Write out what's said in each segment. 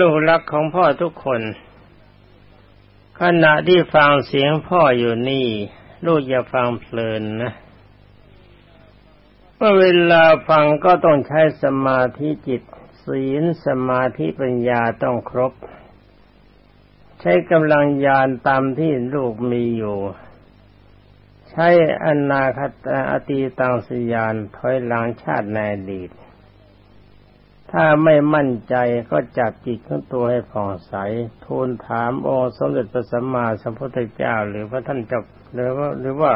ลูกรักของพ่อทุกคน ขณะที่ฟังเสียงพ่ออยู่นี่ ลูกอย่าฟังเพลินนะเมื่อเวลาฟังก็ต้องใช้สมาธิจิต ศีลสมาธิปัญญาต้องครบ ใช้กำลังญาณตามที่ลูกมีอยู่ ใช้อนาคตอตีตังสยานถอยหลังชาติในอดีต ถ้าไม่มั่นใจก็จับจิตของตัวให้ผ่องใส ทูลถามองค์สมเด็จพระสัมมาสัมพุทธเจ้า หรือพระท่านจับหรือว่าหรือว่า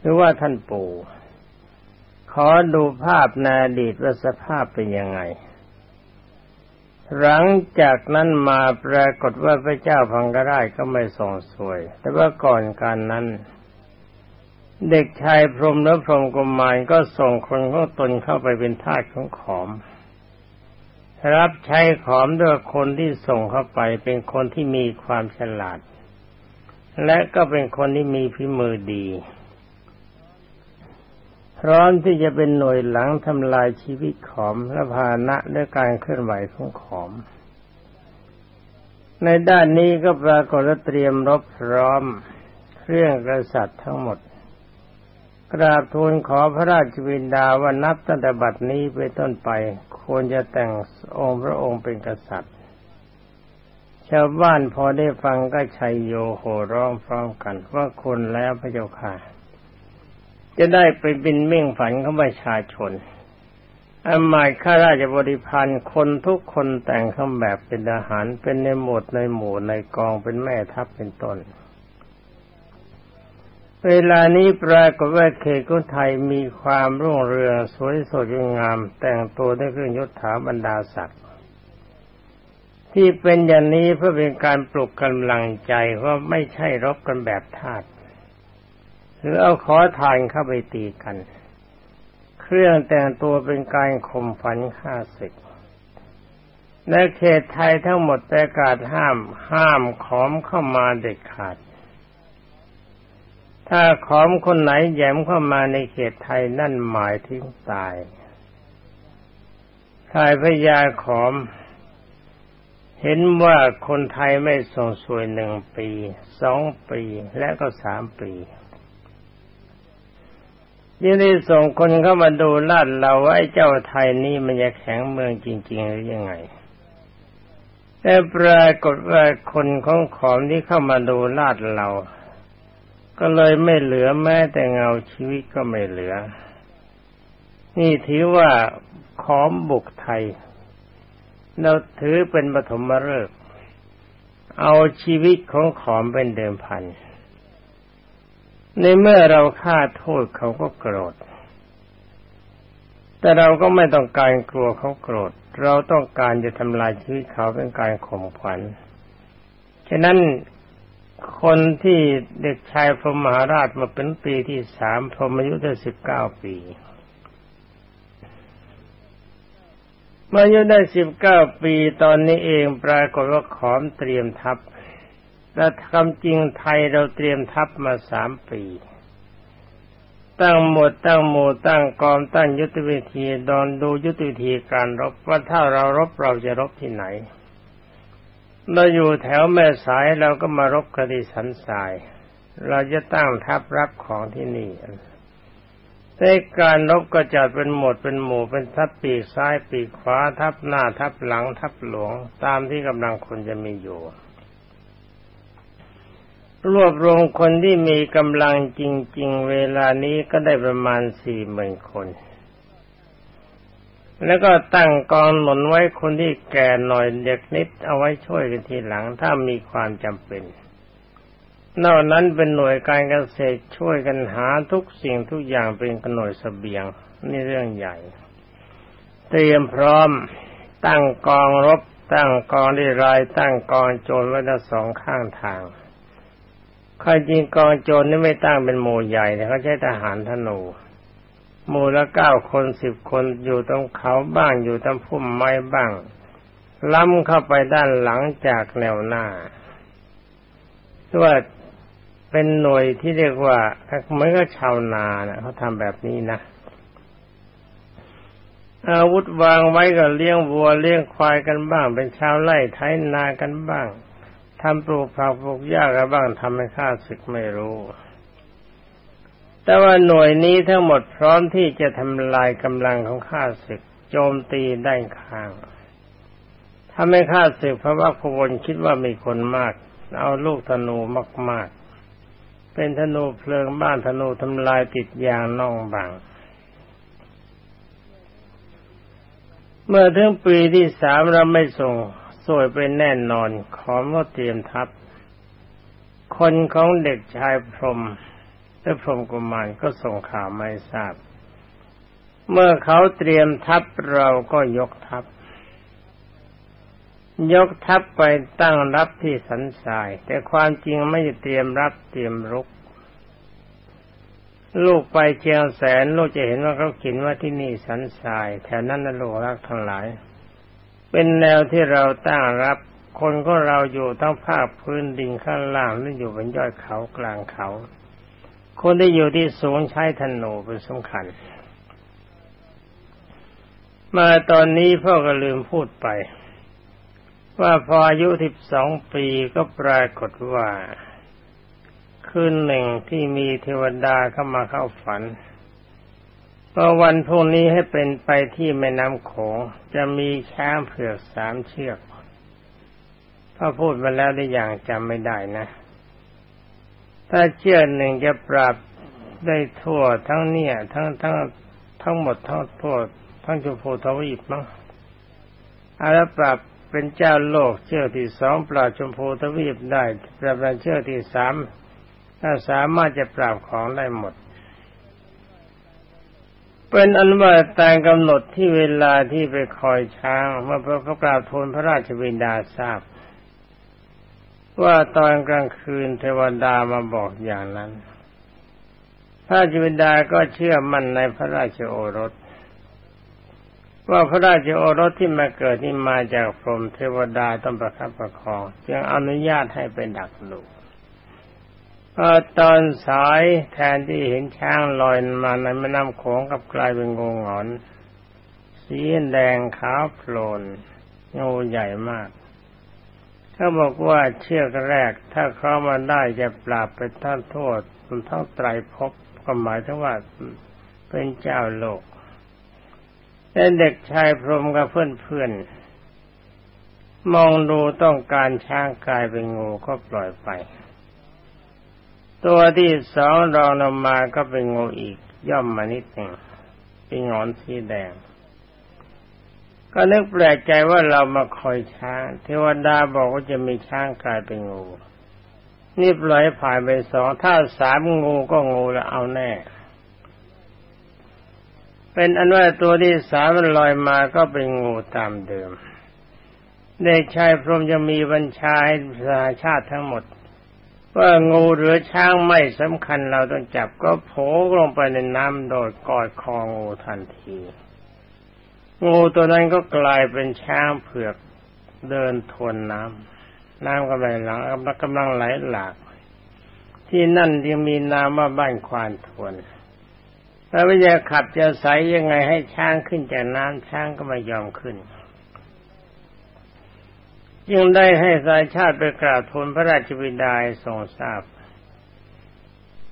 หรือว่าท่านปู่ขอดูภาพในอดีตว่าสภาพเป็นยังไง หลังจากนั้นมาปรากฏว่าพระเจ้าพังกราชก็ไม่ส่งสวย แต่ว่าก่อนการนั้น เด็กชายพรมและพรมกุมารก็ส่งคนของตนเข้าไปเป็นทาสของขอม รับใช้ขอมด้วยคนที่ส่งเข้าไปเป็นคนที่มีความฉลาด และก็เป็นคนที่มีพิมือดี พร้อมที่จะเป็นหน่วยหลังทำลายชีวิตขอมและพาณะด้วยการเคลื่อนไหวของขอม ในด้านนี้ก็ปรากฏเตรียมรบพร้อมเครื่องกษัตริย์ทั้งหมด กราบทูลขอพระราชวินดาว่านับตั้งแต่บัดนี้ไปต้นไป ควรจะแต่งองค์พระองค์เป็นกษัตริย์ ชาวบ้านพอได้ฟังก็ชัยโยโห่ร้องพร้อมกัน ว่าคนแล้วพระเจ้าค่ะ จะได้ไปบินเม่งฝันของประชาชนอามาตข้าราชบริพันธ์คนทุกคนแต่งคำแบบเป็นทหารเป็นในหมวดในหมู่ในกองเป็นแม่ทัพเป็นต้น เวลานี้ปรากฏว่าเขตกุไทยมีความรุ่งเรืองสวยสดงาม แต่งตัวด้วยเครื่องยศถาบรรดาศักดิ์ที่เป็นอย่างนี้เพื่อเป็นการปลุกกำลังใจว่าไม่ใช่รบกันแบบทาสหรือเอาขอทานเข้าไปตีกัน เครื่องแต่งตัวเป็นการข่มฝันฆ่าศึกในเขตไทยทั้งหมดประกาศห้ามห้ามขอมเข้ามาเด็ดขาด ถ้าขอมคนไหนแย้มเข้ามาในเขตไทยนั่นหมายถึงตายทายพญาขอม เห็นว่าคนไทยไม่ส่งสวยหนึ่งปีสองปีและก็สามปียี่ได้ส่งคนเข้ามาดูลาดเราว่าไอ้เจ้าไทยนี่มันจะแข็งเมืองจริง ๆ หรือยังไง แต่ปรากฏว่าคนของขอมที่เข้ามาดูลาดเรา ก็เลยไม่เหลือแม้แต่เงาชีวิตก็ไม่เหลือ นี่ถือว่าขอมบุกไทย เราถือเป็นปฐมฤกษ์เอาชีวิตของขอมเป็นเดิมพัน ในเมื่อเราฆ่าโทษเขาก็โกรธ แต่เราก็ไม่ต้องการกลัวเขาโกรธ เราต้องการจะทำลายชีวิตเขาเป็นการข่มขวัญ ฉะนั้น คนที่เด็กชายพรหมหาราชมาเป็นปีที่สามพรหมอายุได้สิบเก้าปีมื่ออายุได้สิบเก้าปีตอนนี้เองปรากฏว่าขอมเตรียมทัพ และคำจริงไทยเราเตรียมทัพมาสามปี ตั้งหมดตั้งหมู่ตั้งกองตั้งยุทธวิธีดอนดูยุทธวิธีการรบว่าถ้าเรารบเราจะรบที่ไหน เราอยู่แถวแม่สายเราก็มารบคดีสันสาย เราจะตั้งทัพรับของที่นี่ในการรบก็จัดเป็นหมดเป็นหมู่เป็นทัพปีกซ้ายปีกขวาทัพหน้าทัพหลังทัพหลวง ตามที่กำลังคนจะมีอยู่ รวบรวมคนที่มีกำลังจริง ๆ เวลานี้ก็ได้ประมาณสี่หมื่นคน แล้วก็ตั้งกองหนุนไว้คนที่แก่หน่อยเด็กนิดเอาไว้ช่วยกันทีหลังถ้ามีความจำเป็น นอกนั้นเป็นหน่วยการเกษตรช่วยกันหาทุกสิ่งทุกอย่างเป็นหน่วยสเสบียงนี่เรื่องใหญ่ เตรียมพร้อม ตั้งกองรบ ตั้งกองดีราย ตั้งกองโจรไว้ทั้งสองข้างทางใครจริงกองโจรนี่ไม่ตั้งเป็นหมู่ใหญ่เขาใช้ทหารธนู หมู่ละเก้าคนสิบคนอยู่ตรงเขาบ้างอยู่ตรงพุ่มไม้บ้าง ล้ำเข้าไปด้านหลังจากแนวหน้าว่าเป็นหน่วยที่เรียกว่าเหมือนกับชาวนานะเขาทำแบบนี้นะอาวุธวางไว้ก็เลี้ยงวัวเลี้ยงควายกันบ้าง เป็นชาวไร่ไถนากันบ้างทำปลูกผักปลูกหญ้ากันบ้างทำให้ข้าศึกไม่รู้ แต่ว่าหน่วยนี้ทั้งหมดพร้อมที่จะทำลายกำลังของข้าศึก โจมตีได้ข้างถ้าไม่ฆ่าศึกเพราะว่าพวนคิดว่ามีคนมาก เอาลูกธนูมาก ๆ เป็นธนูเพลิงบ้านธนูทำลายติดยางน่องบัง เมื่อถึงปีที่สามเราไม่ส่งสวยไปแน่นอน ขอว่าเตรียมทัพ คนของเด็กชายพรม และพรมกุมารก็ส่งข่าวไม่ทราบ เมื่อเขาเตรียมทัพเราก็ยกทัพ ยกทัพไปตั้งรับที่สันทราย แต่ความจริงไม่เตรียมรับเตรียมรุก ลูกไปเชียงแสนลูกจะเห็นว่าเขาเขียนว่าที่นี่สันทรายแถวนั้นนะลูกรักทั้งหลาย เป็นแนวที่เราตั้งรับคนก็เราอยู่ทั้งภาคพื้นดินข้างล่างและอยู่บนยอดเขากลางเขา คนที่อยู่ที่สูงใช้ธนูเป็นสำคัญ มาตอนนี้พ่อก็ลืมพูดไป ว่าพออายุสิบสองปีก็ปรากฏว่าคืนหนึ่งที่มีเทวดาเข้ามาเข้าฝันว่าวันพรุ่งนี้ให้เป็นไปที่แม่น้ำโขงจะมีช้างเผือกสามเชือกพ่อพูดมาแล้วได้อย่างจำไม่ได้นะ ถ้าเชือกหนึ่งจะปรับได้ทั่วทั้งเนี่ย ทั้งทั้งทั้งหมดทั้งทั่วทั้งจุโพทวีปมั้งอาแล้วปรับเป็นเจ้าโลกเชือกที่สองปราบชมพูทวีปได้ปรับเป็นเชือกที่สามถ้าสามารถจะปราบของได้หมด เป็นอันว่าตามกำหนดที่เวลาที่ไปคอยช้างเมื่อพระกราบทูลพระราชวินดาทราบ ว่าตอนกลางคืนเทวดามาบอกอย่างนั้นพระราชวินดาก็เชื่อมั่นในพระราชโอรส ว่าพระราชโอรสที่มาเกิดนี่มาจากพรหมเทวดาต้องประคับประคอง จึงอนุญาตให้ไปดักลูกอตอนสายแทนที่เห็นช้างลอยมาในแม่น้ำโขงกับกลายเป็นงูหงอน สีแดงขาวโพลนงูใหญ่มาก เขาบอกว่าเชือกแรก ถ้าเขามาได้จะปราบไปท่านโทษมันทั้งไตรภพก็หมายถึงว่าเป็นเจ้าโลกแต่เด็กชายพรหมกับเพื่อนๆมองดูต้องการช้างกลายเป็นงูก็ปล่อยไป ตัวที่สองรองลงมาก็เป็นงูอีกย่อมมานิดหนึ่งเป็นงอนสีแดง ก็นึกแปลกใจว่าเรามาคอยช้าง เทวดาบอกว่าจะมีช้างกลายเป็นงู นี่ปล่อยผ่านไปสองถ้าสามงูก็งูแล้วเอาแน่ เป็นอันว่าตัวที่สามมันลอยมาก็เป็นงูตามเดิมเด็กชายพรหมจะมีบัญชาให้ประชาชาติทั้งหมด ว่างูหรือช้างไม่สำคัญเราต้องจับก็โผล่ลงไปในน้ำโดยกอดคองูทันที งูตัวนั้นก็กลายเป็นช้างเผือกเดินทวนน้ำน้ำกำลังหลังกำลังไหลหลาก ที่นั่นยังมีนามว่าบ้านควานทวนแล้ววิญาขับจะใสยังไงให้ช้างขึ้นจากน้ำช้างก็ไม่ยอมขึ้นจึงได้ให้สายชาติไปกราบทูลพระราชบิดาทรงทราบ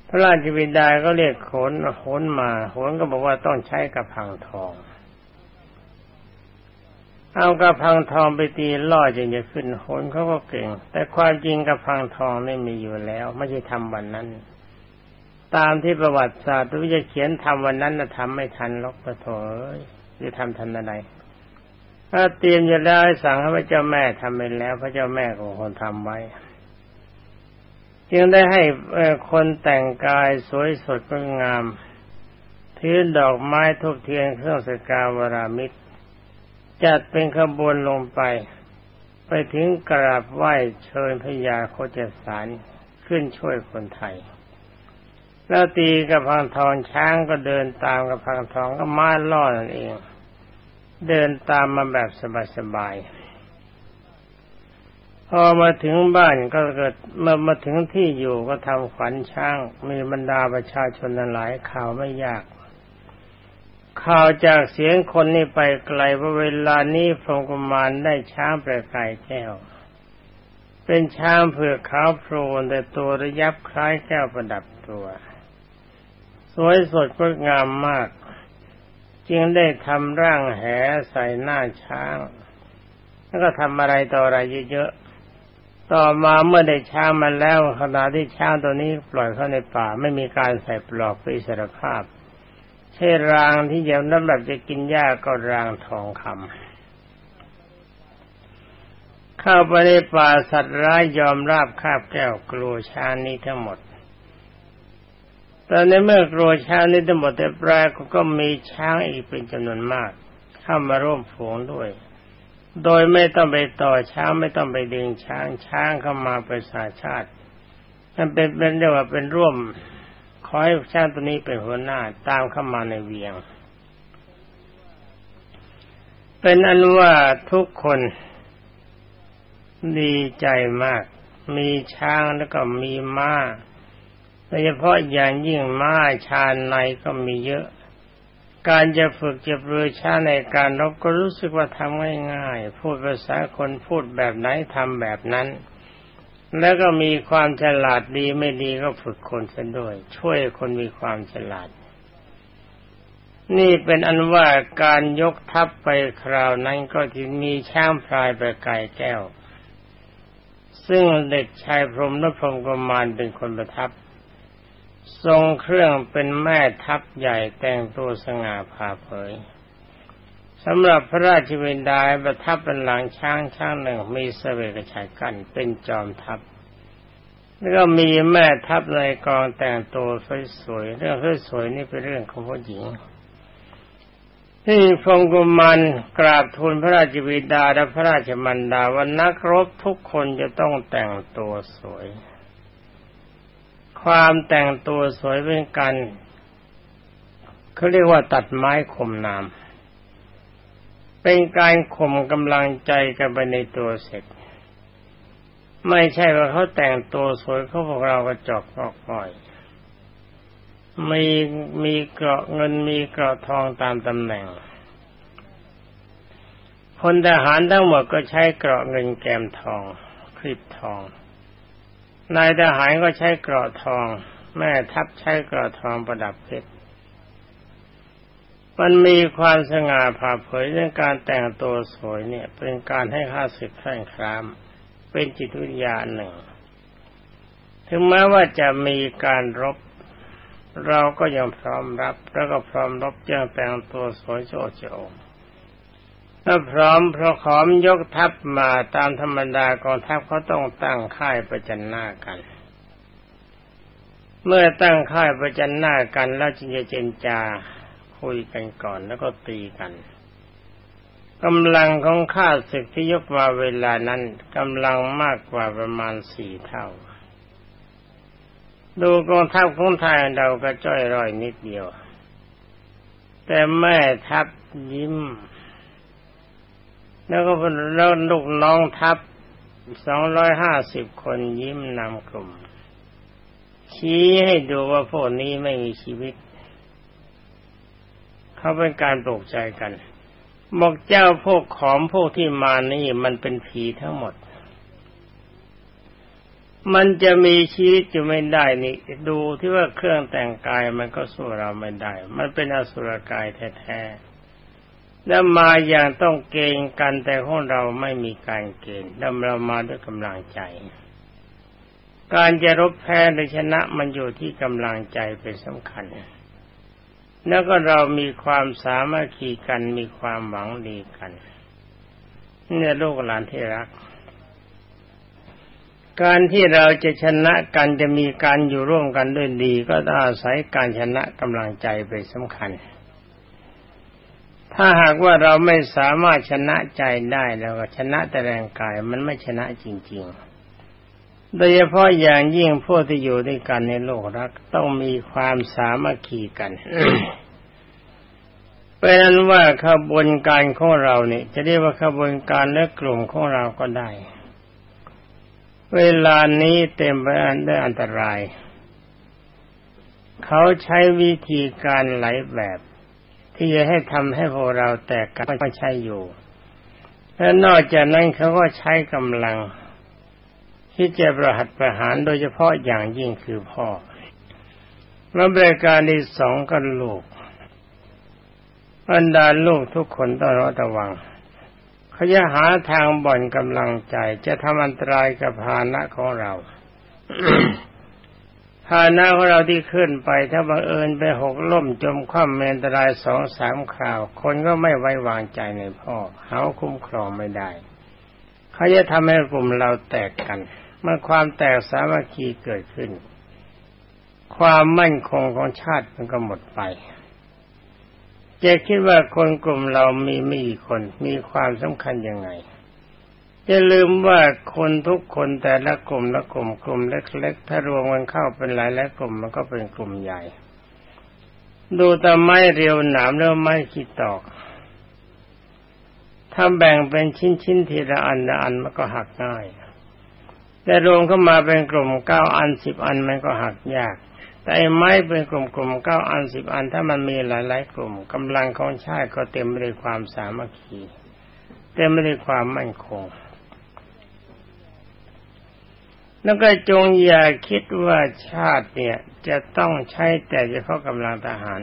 พระราชบิดาก็เรียกโขนโขนมาโขนก็บอกว่าต้องใช้กระพังทอง เอากระพังทองไปตีล่อจึงจะขึ้นโขนเขาก็เก่ง แต่ความจริงกระพังทองไม่มีอยู่แล้ว ไม่ใช่ทำวันนั้น ตามที่ประวัติศาสตร์วิจะเขียนทำวันนั้นนะทำไม่ทันล็อกประโถยจะทำทันอะไรถ้าเตรียมอยู่แล้วสั่งให้พระเจ้าแม่ทำไปแล้ว พระเจ้าแม่ของคนทำไว้ จึงได้ให้คนแต่งกายสวยสดก็งามถือดอกไม้ทุกเทียนเครื่องสกาวรามิตร จัดเป็นขบวนลงไป ไปถึงกราบไหว้เชิญพญาโคจสารขึ้นช่วยคนไทย แล้วตีกับพังทองช้างก็เดินตามกับพังทองก็มาล่อนั่นเอง เดินตามมาแบบสบายๆพอมาถึงบ้านก็เกิดเมื่อมาถึงที่อยู่ก็ทำขวัญช้าง มีบรรดาประชาชนหลายข่าวไม่ยาก ข่าวจากเสียงคนนี่ไปไกลว่าเวลานี้พรหมกุมารได้ช้างประกายแก้ว เป็นช้างเผือกขาวโพลนแต่ตัวระยับคล้ายแก้วประดับตัว สวยสดงดงามมาก จึงได้ทำร่างแหใส่หน้าช้าง แล้วก็ทำอะไรต่ออะไรเยอะๆ ต่อมาเมื่อได้ช้างมาแล้วขณะที่ช้างตัวนี้ปล่อยเข้าในป่าไม่มีการใส่ปลอกเพื่ออิสรภาพ ใช่รางที่เยียวน้ำแบบจะกินหญ้าก็รางทองคำเข้าไปในป่าสัตว์ร้ายยอมราบคาบแก้วกลัวช้างนี้ทั้งหมดตอนในเมื่อกลัวช้างนี้ทั้งหมดแต่ปลายก็มีช้างอีกเป็นจำนวนมาก เข้ามาร่วมฝูงด้วย โดยไม่ต้องไปต่อช้างไม่ต้องไปดึงช้างช้างเข้ามาประชาชาติมันเป็นเป็นเรียกว่าเป็นร่วม อให้ช้างตัวนี้เป็นหัวหน้าตามเข้ามาในเวียง เป็นอันว่าทุกคนดีใจมาก มีช้างแล้วก็มีม้าโดยเฉพาะอย่างยิ่งม้าชาญในก็มีเยอะ การจะฝึกจะเรือช้าในการรบก็รู้สึกว่าทำง่ายๆ พูดภาษาคนพูดแบบไหนทำแบบนั้น แล้วก็มีความฉลาดดีไม่ดีก็ฝึกคนซะด้วย ช่วยคนมีความฉลาด นี่เป็นอันว่าการยกทัพไปคราวนั้นก็ที่มีช้างพลายไปไก่แก้ว ซึ่งเด็กชายพรหมนพรหมกมานเป็นคนประทับ ทรงเครื่องเป็นแม่ทัพใหญ่แต่งตัวสง่าผ่าเผย สำหรับพระราชวินดาประทับเป็นหลังช้างช้างหนึ่งมีเสวกชัยกันเป็นจอมทัพแล้วก็มีแม่ทัพในกองแต่งตัวสวยๆเรื่องสวยๆนี่เป็นเรื่องของผู้หญิงที่พงกุมันกราบทูลพระราชวิดาและพระราชมันดาว่านักรบทุกคนจะต้องแต่งตัวสวย ความแต่งตัวสวยเป็นการเขาเรียกว่าตัดไม้ข่มน้ำ เป็นการข่มกำลังใจกันไปในตัวเสร็จ ไม่ใช่ว่าเขาแต่งตัวสวยเขาพวกเราก็จอกงอกง่อย มีมีเกราะเงินมีเกราะทองตามตำแหน่งพลทหารทั้งหมดก็ใช้เกราะเงินแกมทองคลิปทอง นายทหารก็ใช้เกราะทอง แม่ทัพใช้เกราะทองประดับเพชร มันมีความสง่าผ่าเผยเรื่องการแต่งตัวสวยเนี่ย เป็นการให้ค่าสึกแข่งคราม เป็นจิตวิญญาณหนึ่ง ถึงแม้ว่าจะมีการรบ เราก็ยังพร้อมรับ แล้วก็พร้อมรบยังแต่งตัวสวยโจโจถ้าพร้อมพระขอมยกทัพมาตามธรรมดากองทัพเขาต้องตั้งค่ายประจันหน้ากัน เมื่อตั้งค่ายประจันหน้ากันแล้วจึงจะเจนจา คุยกันก่อนแล้วก็ตีกันกำลังของข้าศึกที่ยกมาเวลานั้นกำลังมากกว่าประมาณสี่เท่า ดูกองทัพของไทยเราก็จ้อยร่อยนิดเดียว แต่แม่ทัพยิ้ม แล้วก็แล้วลูกน้องทัพสองร้อยห้าสิบคนยิ้มนำกลุ่ม ชี้ให้ดูว่าพวกนี้ไม่มีชีวิต เขาเป็นการปลุกใจกัน บอกเจ้าพวกขอมพวกที่มานี่มันเป็นผีทั้งหมด มันจะมีชีวิตอยู่ไม่ได้นี่ดูที่ว่าเครื่องแต่งกายมันก็สู้เราไม่ได้ มันเป็นอสุรกายแท้ๆแล้วมาอย่างต้องเกณฑ์กันแต่ของเราไม่มีการเกณฑ์แล้วเรามาด้วยกำลังใจการจะรบแพ้หรือชนะมันอยู่ที่กำลังใจเป็นสำคัญ แล้วก็เรามีความสามัคคีกันมีความหวังดีกัน เนี่ยลูกหลานที่รัก การที่เราจะชนะกันจะมีการอยู่ร่วมกันด้วยดี ก็ต้องอาศัยการชนะกำลังใจเป็นสำคัญ ถ้าหากว่าเราไม่สามารถชนะใจได้แล้วก็ชนะแต่แรงกายมันไม่ชนะจริง ๆ โดยเฉพาะอย่างยิ่งพวกที่อยู่ด้วยกันในโลกรัก ต้องมีความสามัคคีกันเป็นนั้นว่าขบวนการของเราเนี่ย จะเรียกว่าขบวนการและกลุ่มของเราก็ได้ เวลานี้เต็มไปด้วยอันตราย เขาใช้วิธีการหลายแบบ ที่จะให้ทำให้พวกเราแตกกันไม่ใช่อยู่ และนอกจากนั้นเขาก็ใช้กำลัง ที่จะประหัตประหารโดยเฉพาะอย่างยิ่งคือพ่อแล้วบริการที่สองก็ลูกบรรดาลูกทุกคนต้องระวังเขาจะหาทางบ่อนกำลังใจจะทำอันตรายกับภาณะของเราภาณะของเราที่ขึ้นไป ถ้าบังเอิญไปหกล่มจมคว่ำเมนตรายสองสามคราว คนก็ไม่ไว้วางใจในพ่อเขาคุ้มครองไม่ได้ เขาจะทำให้กลุ่มเราแตกกัน เมื่อความแตกสามัคคีเกิดขึ้น ความมั่นคงของชาติมันก็หมดไปจะคิดว่าคนกลุ่มเรามีไม่กี่คนมีความสำคัญยังไงอย่าลืมว่าคนทุกคนแต่ละกลุ่มละกลุ่มกลุ่มเล็กๆถ้ารวมกันเข้าเป็นหลายและกลุ่มมันก็เป็นกลุ่มใหญ่ ดูแต่ไม้เรียวหนามแล้วไม้ขีดตอกถ้าแบ่งเป็นชิ้นๆทีละอันละอันมันก็หักง่าย แต่รวมเข้ามาเป็นกลุ่มเก้าอันสิบอันมันก็หักยาก แต่ไม้เป็นกลุ่มๆเก้าอันสิบอันถ้ามันมีหลาย ๆ กลุ่มกำลังของชาติก็เต็มไปด้วยความสามัคคีเต็มไปด้วยความมั่นคงแล้วก็จงอย่าคิดว่าชาติเนี่ยจะต้องใช้แต่เฉพาะกำลังทหาร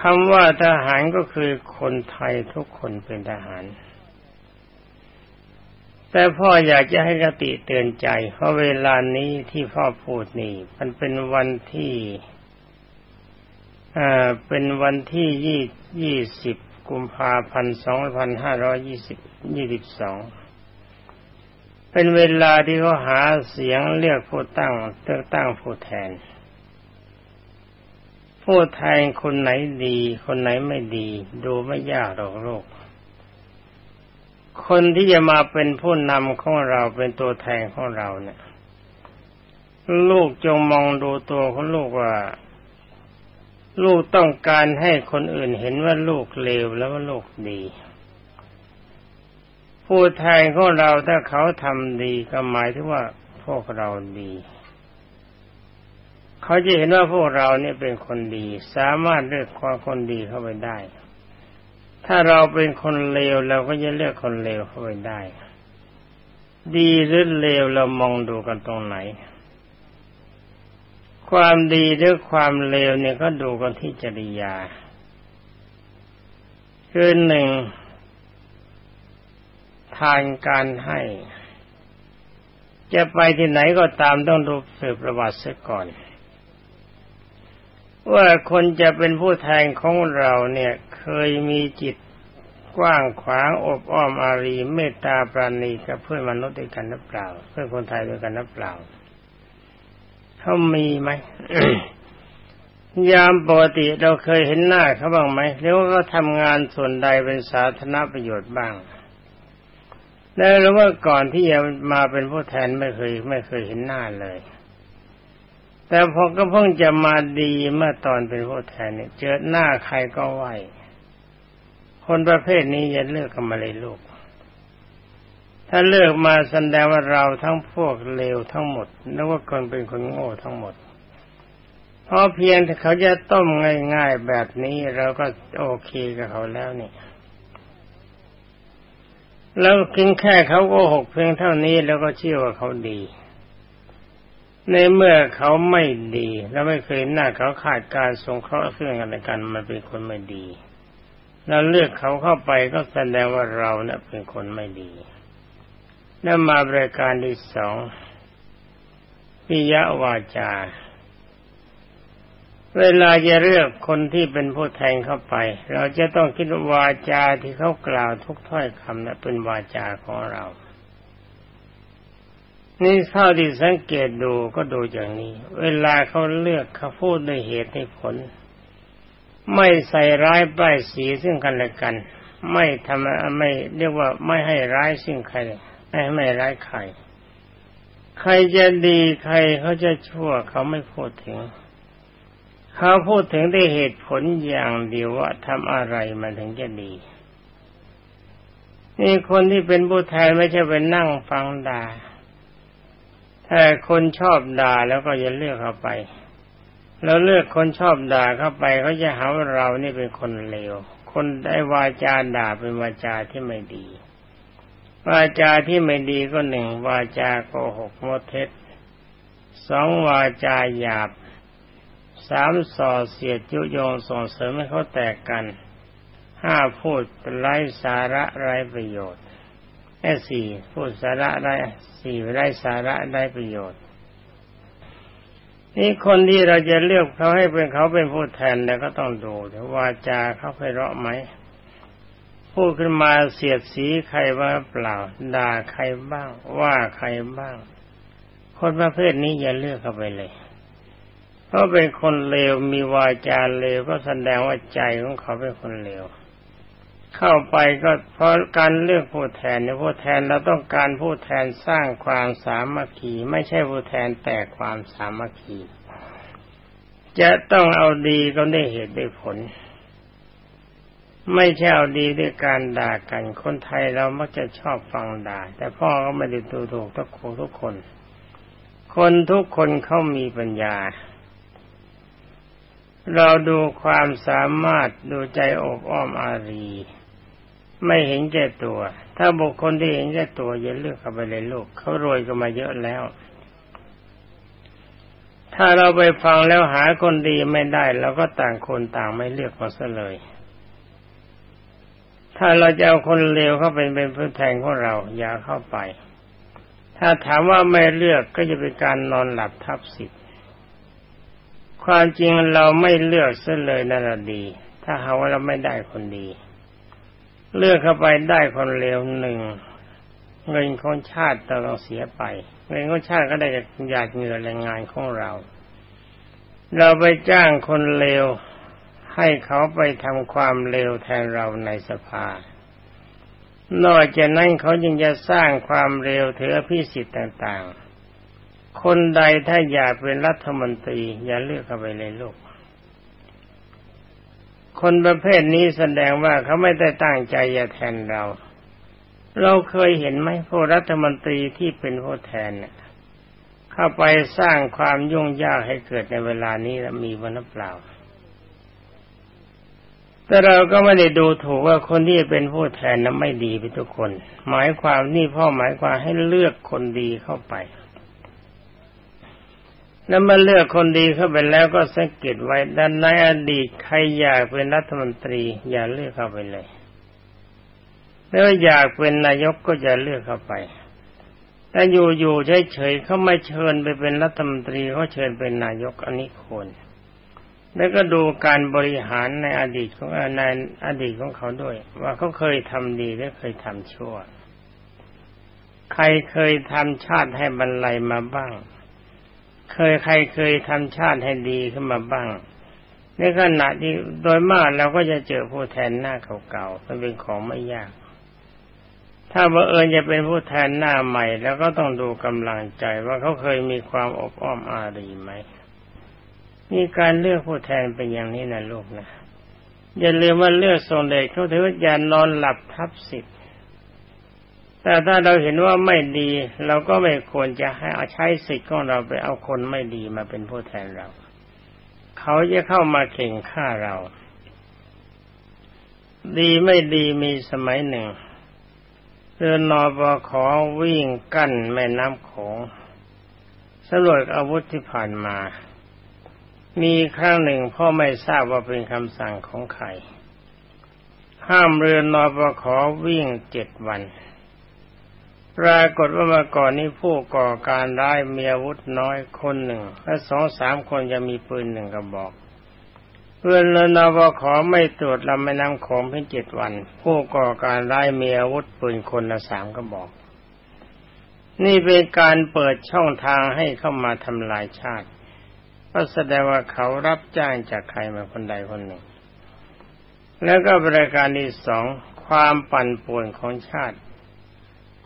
คำว่าทหารก็คือคนไทยทุกคนเป็นทหาร แต่พ่ออยากจะให้กติเตือนใจ เพราะเวลานี้ที่พ่อพูดนี่ มันเป็นวันที่อ่าเป็นวันที่ยี่ยี่สิบกุมภาพันธ์สองพันห้าร้อยี่สิบยี่สิบสองเป็นเวลาที่เขาหาเสียงเรียกผู้ตั้งเลือกตั้งผู้แทน ผู้แทนคนไหนดี คนไหนไม่ดี ดูไม่ยากหรอกโลก คนที่จะมาเป็นผู้นำของเราเป็นตัวแทนของเราเนี่ย ลูกจงมองดูตัวของลูกว่า ลูกต้องการให้คนอื่นเห็นว่าลูกเลวแล้วว่าลูกดี ผู้แทนของเราถ้าเขาทำดีก็หมายถึงว่าพวกเราดีเขาจะเห็นว่าพวกเราเนี่ยเป็นคนดี สามารถเลือกความคนดีเข้าไปได้ ถ้าเราเป็นคนเลวเราก็จะเลือกคนเลวเข้าไปได้ ดีหรือเลวเรามองดูกันตรงไหน ความดีหรือความเลวเนี่ยก็ดูกันที่จริยา คือหนึ่งทานการให้ จะไปที่ไหนก็ตามต้องดูสืบประวัติเสียก่อนว่าคนจะเป็นผู้แทนของเราเนี่ย เคยมีจิตกว้างขวางอบอ้อมอารีเมตตาปราณีกับเพื่อนมนุษย์ด้วยกันหรือเปล่า เพื่อนคนไทยด้วยกันหรือเปล่าเขามีไหมยามปกติเราเคยเห็นหน้าเขาบ้างไหมหรือว่าเขาทำงานส่วนใดเป็นสาธารณประโยชน์บ้างแล้หรือว่าก่อนที่จะมาเป็นผู้แทนไม่เคย ไม่เคยเห็นหน้าเลย แต่พอก็เพิ่งจะมาดีเมื่อตอนเป็นผู้แทนเนี่ย เจอหน้าใครก็ไหว คนประเภทนี้อย่าเลือกกันมาเลยลูก ถ้าเลือกมาแสดงว่าเราทั้งพวกเลวทั้งหมดนึกว่าคนเป็นคนโง่ทั้งหมดเพราะเพียงแต่เขาจะต้มง่ายๆแบบนี้เราก็โอเคกับเขาแล้วนี่แล้วเพียงแค่เขาโกหกเพียงเท่านี้แล้วก็เชื่อว่าเขาดี ในเมื่อเขาไม่ดี แล้วไม่เคยหน้าเขาขาดการสงเคราะห์ซึ่งกันและกันมันเป็นคนไม่ดี เราเลือกเขาเข้าไปก็แสดงว่าเราเนะ่ยเป็นคนไม่ดีแล้วมาบริการที่สองปิยวาจา เวลาจะเลือกคนที่เป็นผู้แทงเข้าไป เราจะต้องคิดวาจาที่เขากล่าวทุกถ้อยคำนะ่ะเป็นวาจาของเรา นี่เท่าที่สังเกตดูก็ดูอย่างนี้ เวลาเขาเลือกเขาพูดด้วยเหตุให้ผล ไม่ใส่ร้ายป้ายสีซึ่งกันและกัน ไม่ทำไม่เรียกว่าไม่ให้ร้ายซึ่งใครไม่ไม่ร้ายใคร ใครจะดีใครเขาจะชั่วเขาไม่พูดถึง เขาพูดถึงได้เหตุผลอย่างเดียวว่าทำอะไรมันถึงจะดีนี่คนที่เป็นผู้แทนไม่ใช่เป็นนั่งฟังด่า ถ้าคนชอบด่าแล้วก็อย่าเลือกเขาไป แล้วเลือกคนชอบด่าเข้าไปเขาจะหาว่าเรานี่เป็นคนเลว คนได้วาจาด่าเป็นวาจาที่ไม่ดี วาจาที่ไม่ดีก็หนึ่งวาจาโกหกโมเท็จสองวาจาหยาบสามส่อเสียดยุยงส่งเสริมให้เขาแตกกันห้าพูดไร้สาระไร้ประโยชน์แค่สี่พูดสาระไร้สี่ไร้สาระไร้ประโยชน์ นี่คนที่เราจะเลือกเขาให้เป็นเขาเป็นผู้แทนเนี่ยก็ต้องดูวาจาเขาไพเราะไหมพูดขึ้นมาเสียดสีใครว่าเปล่า ด่าใครบ้าง ว่าใครบ้าง คนประเภทนี้อย่าเลือกเข้าไปเลย เพราะเป็นคนเลวมีวาจาเลวก็แสดงว่าใจของเขาเป็นคนเลว เข้าไปก็เพราะการเลือกผู้แทนเนี่ยผู้แทนเราต้องการผู้แทนสร้างความสามัคคี ไม่ใช่ผู้แทนแตกความสามัคคี จะต้องเอาดีก็ได้เหตุได้ผล ไม่ใช่เอาดีด้วยการด่ากัน คนไทยเรามักจะชอบฟังด่า แต่พ่อก็ไม่ได้ดูถูกทุกคนทุกคน คนทุกคนเขามีปัญญาเราดูความสามารถดูใจอบอ้อมอารี ไม่เห็นแก่ตัว ถ้าบุคคลที่เห็นแก่ตัวอย่าเลือกเข้าไปในโลกเขารวยกันมาเยอะแล้ว ถ้าเราไปฟังแล้วหาคนดีไม่ได้เราก็ต่างคนต่างไม่เลือกมาซะเลย ถ้าเราจะเอาคนเลวเข้าไปเป็นผู้แทนของเรา อย่าเข้าไป ถ้าถามว่าไม่เลือกก็จะเป็นการนอนหลับทับสิทธิ์ความจริงเราไม่เลือกซะเลยนั่นแหะดี ถ้าหาว่าเราไม่ได้คนดี เลือกเข้าไปได้คนเลวหนึ่งเงินของชาติต้องเสียไป เงินของชาติก็ได้จากหยาดเหงื่อแรงงานของเรา เราไปจ้างคนเลวให้เขาไปทำความเลวแทนเราในสภา นอกจากนั้นเขายังจะสร้างความเร็วเถือพิสิทธิ์ต่าง ๆ คนใดถ้าอยากเป็นรัฐมนตรี อย่าเลือกเข้าไปในโลก คนประเภทนี้แสดงว่าเขาไม่ได้ตั้งใจจะแทนเรา เราเคยเห็นไหมผู้รัฐมนตรีที่เป็นผู้แทนเข้าไปสร้างความยุ่งยากให้เกิดในเวลานี้แล้วมีวันเปล่า แต่เราก็ไม่ได้ดูถูกว่าคนที่เป็นผู้แทนนั้นไม่ดีไปทุกคน หมายความนี่พ่อหมายความให้เลือกคนดีเข้าไป แล้วมาเลือกคนดีเข้าไปแล้วก็สังเกตไว้ด้านในอดีตใครอยากเป็นรัฐมนตรี อย่าเลือกเข้าไปเลยแล้วอยากเป็นนายกก็จะเลือกเข้าไปแต่อยู่ๆเฉยๆเขาไม่เชิญไปเป็นรัฐมนตรีเขาเชิญเป็นนายกอันนี้คนแล้วก็ดูการบริหารในอดีตของในอดีตของเขาด้วย ว่าเขาเคยทำดีและเคยทำชั่ว ใครเคยทำชาติให้บรรลัยมาบ้าง เคยใครเคยทำชาติให้ดีขึ้นมาบ้าง ในขณะที่โดยมากเราก็จะเจอผู้แทนหน้าเก่าๆมันเป็นของไม่ยาก ถ้าบังเอิญจะเป็นผู้แทนหน้าใหม่ แล้วก็ต้องดูกำลังใจว่าเขาเคยมีความอบอ้อมอารีไหมมีการเลือกผู้แทนเป็นอย่างนี้นะลูกนะอย่าลืมว่าเลือกทรงเดชเขาถือว่าอย่านอนหลับทับสิทธิ แต่ถ้าเราเห็นว่าไม่ดี เราก็ไม่ควรจะให้เอาใช้สิทธิ์ของเราไปเอาคนไม่ดีมาเป็นผู้แทนเรา เขาจะเข้ามาเข่งฆ่าเรา ดีไม่ดีมีสมัยหนึ่งเรือนอบอขอวิ่งกั้นแม่น้ำโขงสำรวจอาวุธที่ผ่านมา มีครั้งหนึ่งพ่อไม่ทราบว่าเป็นคำสั่งของใคร ห้ามเรือนอบอขอวิ่งเจ็ดวัน ปรากฏว่าเมื่อก่อนนี้ผู้ก่อการร้ายมีอาวุธน้อยคนหนึ่ง และสองสามคนจะมีปืนหนึ่งกระบอก เพื่อนเลนาวขอไม่ตรวจลำแม่น้ำโขงเพียงเจ็ดวัน ผู้ก่อการร้ายมีอาวุธปืนคนละสามกระบอก นี่เป็นการเปิดช่องทางให้เข้ามาทำลายชาติก็แสดงว่าเขารับจ้างจากใครมาคนใดคนหนึ่ง แล้วก็บริการที่สองความปั่นป่วนของชาติ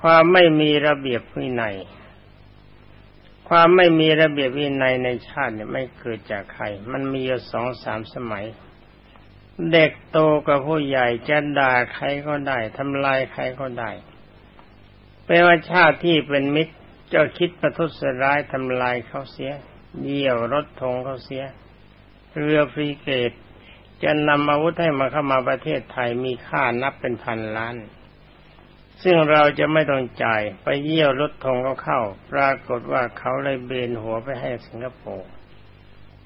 ความไม่มีระเบียบวินัย ความไม่มีระเบียบวินัยในชาติเนี่ยไม่เกิดจากใคร มันมีอยู่สองสามสมัย เด็กโตกับผู้ใหญ่จะด่าใครก็ได้ทำลายใครก็ได้เป็นว่าชาติที่เป็นมิตรจะคิดประทุษร้ายทำลายเขาเสียเยี่ยวรถทงเขาเสีย เรือฟรีเกตจะนำอาวุธให้มาเข้ามาประเทศไทยมีค่านับเป็นพันล้าน ซึ่งเราจะไม่ต้องจ่ายไปเยี่ยวรถทงก็เข้า ปรากฏว่าเขาเลยเบนหัวไปให้สิงคโปร์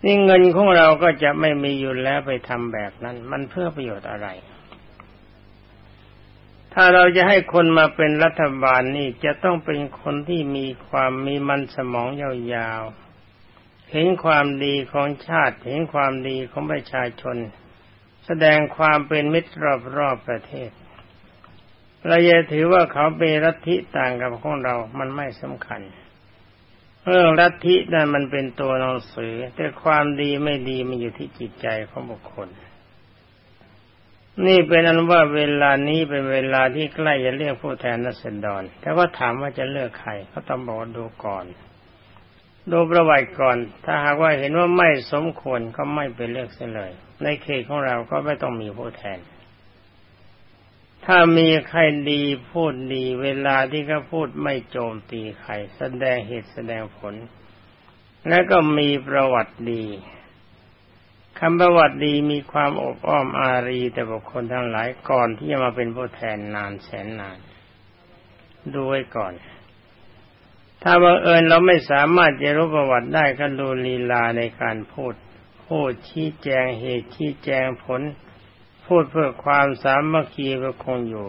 นี่เงินของเราก็จะไม่มีอยู่แล้วไปทำแบบนั้น มันเพื่อประโยชน์อะไร ถ้าเราจะให้คนมาเป็นรัฐบาลนี่จะต้องเป็นคนที่มีความมีมันสมองยาวๆ เห็นความดีของชาติ เห็นความดีของประชาชน แสดงความเป็นมิตรรอบๆประเทศ เราจะถือว่าเขาเป็นรัฐิต่างกับของเรา มันไม่สำคัญ เรื่องลัทธินั่นมันเป็นตัวหนังสือ แต่ความดีไม่ดีมันอยู่ที่จิตใจของบุคคล นี่เป็นอันว่าเวลานี้เป็นเวลาที่ใกล้จะเรียกผู้แทนนัสดรแต่ว่าถามว่าจะเลือกใครเขาต้องบอกดูก่อนดูประวัติก่อน ถ้าหากว่าเห็นว่าไม่สมควรก็ไม่ไปเลือกเสียเลย ในเขตของเราก็ไม่ต้องมีผู้แทน ถ้ามีใครดีพูดดี เวลาที่เขาพูดไม่โจมตีใคร แสดงเหตุแสดงผล และก็มีประวัติดีคำประวัติดีมีความอบอ้อมอารีแต่บุคคลทั้งหลายก่อนที่จะมาเป็นผู้แทนนานแสนนานดูไว้ก่อน ถ้าบังเอิญเราไม่สามารถจะรู้ประวัติได้ก็ดูลีลาในการพูดพูดชี้แจงเหตุชี้แจงผล พูดเพื่อความสามัคคีก็คงอยู่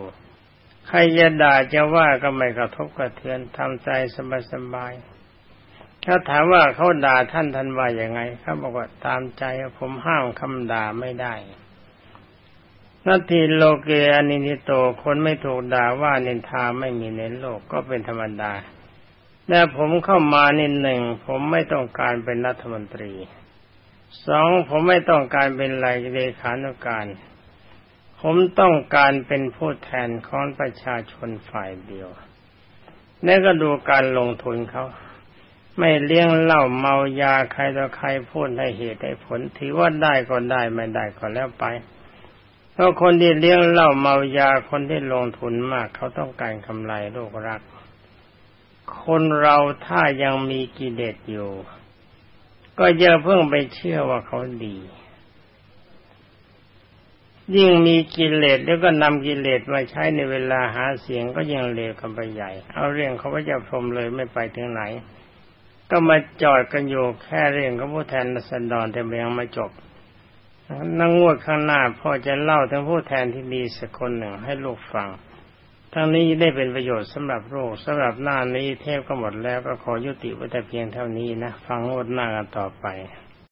ใครจะด่าจะว่าก็ไม่กระทบกระเทือนทำใจสบายๆเขาถามว่าเขาด่าท่านท่านว่าอย่างไงเขาบอกว่าตามใจผมห้ามคำด่าไม่ได้นาทีโลเกอนินิโตคนไม่ถูกด่าว่านินทาไม่มีในโลกก็เป็นธรรมดาแต่ผมเข้ามานิดหนึ่ง ผมไม่ต้องการเป็นรัฐมนตรีสองผมไม่ต้องการเป็นรายเลขานุการ ผมต้องการเป็นผู้แทนของประชาชนฝ่ายเดียวนี่ก็ดูการลงทุนเขา ไม่เลี้ยงเหล้าเมายาใครต่อใครพูดให้เหตุให้ผล ถือว่าได้ก็ได้ไม่ได้ก็แล้วไปเพราะคนที่เลี้ยงเหล้าเมายาคนที่ลงทุนมาก เขาต้องการกำไรโลกรัก คนเราถ้ายังมีกิเลสอยู่ ก็อย่าเพิ่งไปเชื่อว่าเขาดี ยิ่งมีกิเลสแล้วก็นำกิเลสมาใช้ในเวลาหาเสียงก็ยังเลวกันไปใหญ่ เอาเรื่องเขาพระเจ้าพรมเลยไม่ไปถึงไหน ก็มาจอดกันอยู่แค่เรื่องของผู้แทนรัศดรแต่ยังไม่จบนั่งงวดข้างหน้าพ่อจะเล่าถึงผู้แทนที่ดีสักคนหนึ่งให้ลูกฟัง ทั้งนี้ได้เป็นประโยชน์สำหรับโลกสำหรับหน้านี้เทพก็หมดแล้วก็ขอยุติไว้แต่เพียงเท่านี้นะ ฟังงวดหน้ากันต่อไป